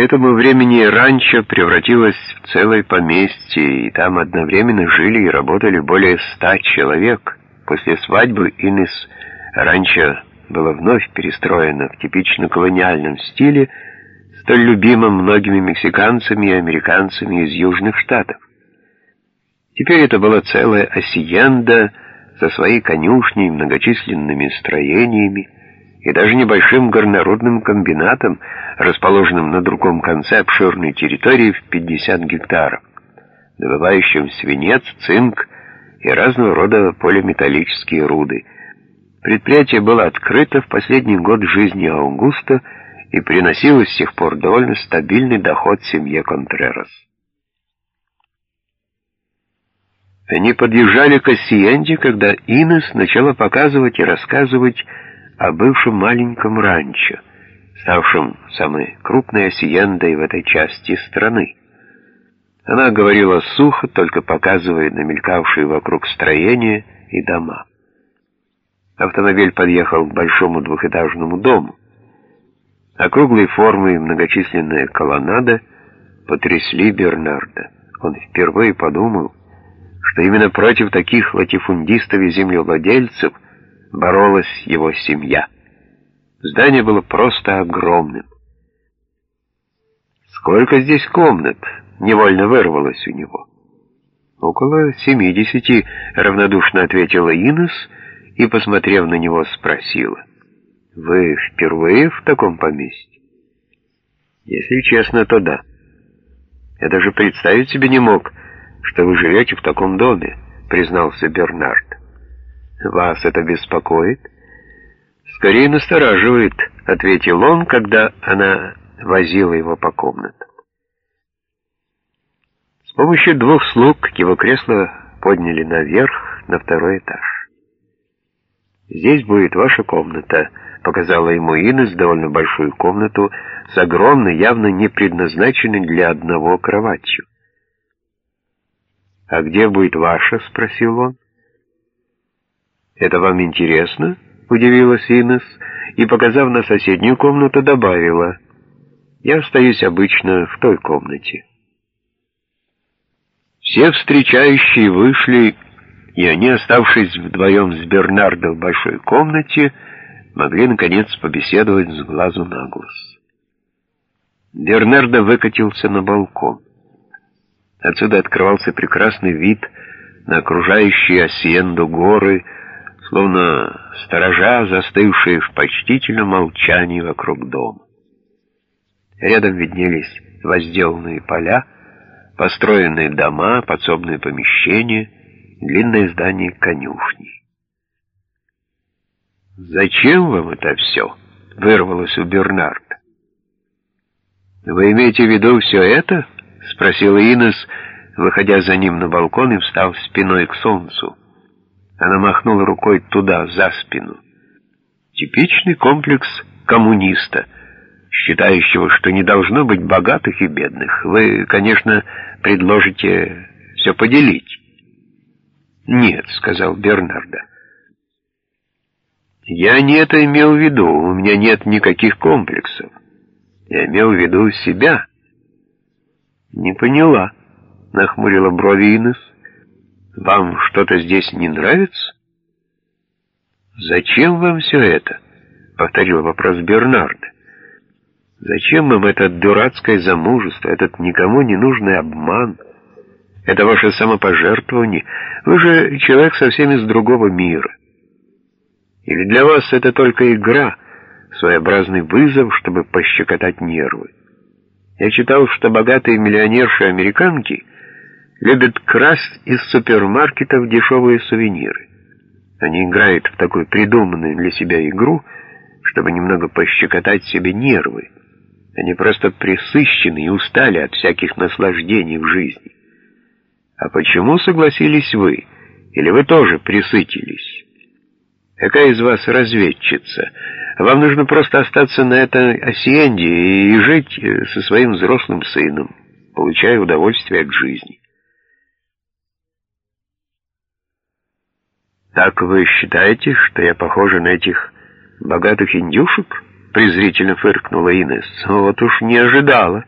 этому времени ранчо превратилось в целое поместье, и там одновременно жили и работали более ста человек. После свадьбы Инес ранчо было вновь перестроено в типично колониальном стиле, столь любимом многими мексиканцами и американцами из Южных Штатов. Теперь это была целая осиенда со своей конюшней, многочисленными строениями и даже небольшим горнорудным комбинатом, расположенным на другом конце обширной территории в 50 гектаров, добывающим свинец, цинк и разного рода полиметаллические руды. Предприятие было открыто в последний год жизни Аугуста и приносило с тех пор довольно стабильный доход семье Контрерас. Они подъезжали к Осиенде, когда Инес начала показывать и рассказывать о бывшем маленьком ранчо, ставшем самой крупной осиендой в этой части страны. Она говорила сухо, только показывая намелькавшие вокруг строения и дома. Автомобиль подъехал к большому двухэтажному дому. Округлой формы и многочисленная колоннада потрясли Бернарда. Он впервые подумал, что именно против таких латифундистов и землевладельцев боролась его семья. Здание было просто огромным. «Сколько здесь комнат?» — невольно вырвалось у него. «Около семидесяти», — равнодушно ответила Инес и, посмотрев на него, спросила. «Вы впервые в таком поместье?» «Если честно, то да. Я даже представить себе не мог, что вы живете в таком доме», — признался Бернард. «Вас это беспокоит?» «Скорее настораживает», — ответил он, когда она возила его по комнатам. С помощью двух слуг его кресло подняли наверх, на второй этаж. «Здесь будет ваша комната», — показала ему Инес довольно большую комнату с огромной, явно не предназначенной для одного кроватью. «А где будет ваша?» — спросил он. «Это вам интересно?» — удивилась Инес и, показав на соседнюю комнату, добавила. «Я остаюсь обычно в той комнате». Все встречающие вышли, и они, оставшись вдвоем с Бернардо в большой комнате, могли, наконец, побеседовать с глазу на глаз. Бернардо выкатился на балкон. Отсюда открывался прекрасный вид на окружающие Осиенду горы, словно сторожа, застывшие в почтительном молчании вокруг дома. Рядом виднелись возделанные поля, построенные дома, подсобные помещения, длинное здание конюшни. «Зачем вам это все?» — вырвалось у Бернарда. «Вы имеете в виду все это?» — спросила Инес, выходя за ним на балкон и встав спиной к солнцу. Она махнула рукой туда, за спину. Типичный комплекс коммуниста, считающего, что не должно быть богатых и бедных. Вы, конечно, предложите все поделить. «Нет», — сказал Бернардо. «Я не это имел в виду, у меня нет никаких комплексов. Я имел в виду себя». «Не поняла», — нахмурила брови Инес. «Вам что-то здесь не нравится?» «Зачем вам все это?» — повторил вопрос Бернарда. «Зачем вам это дурацкое замужество, этот никому не нужный обман? Это ваше самопожертвование? Вы же человек совсем из другого мира. Или для вас это только игра, своеобразный вызов, чтобы пощекотать нервы?» Я читал, что богатые миллионерши-американки любят красть из супермаркетов дешевые сувениры. Они играют в такую придуманную для себя игру, чтобы немного пощекотать себе нервы. Они просто присыщены и устали от всяких наслаждений в жизни. А почему согласились вы? Или вы тоже присытились? Какая из вас разведчица? Вам нужно просто остаться на этой осенде и жить э, со своим взрослым сыном, получая удовольствие от жизни. Так вы считаете, что я похожа на этих богатых индюшек? презрительно фыркнула Инесс. «Вот уж не ожидала».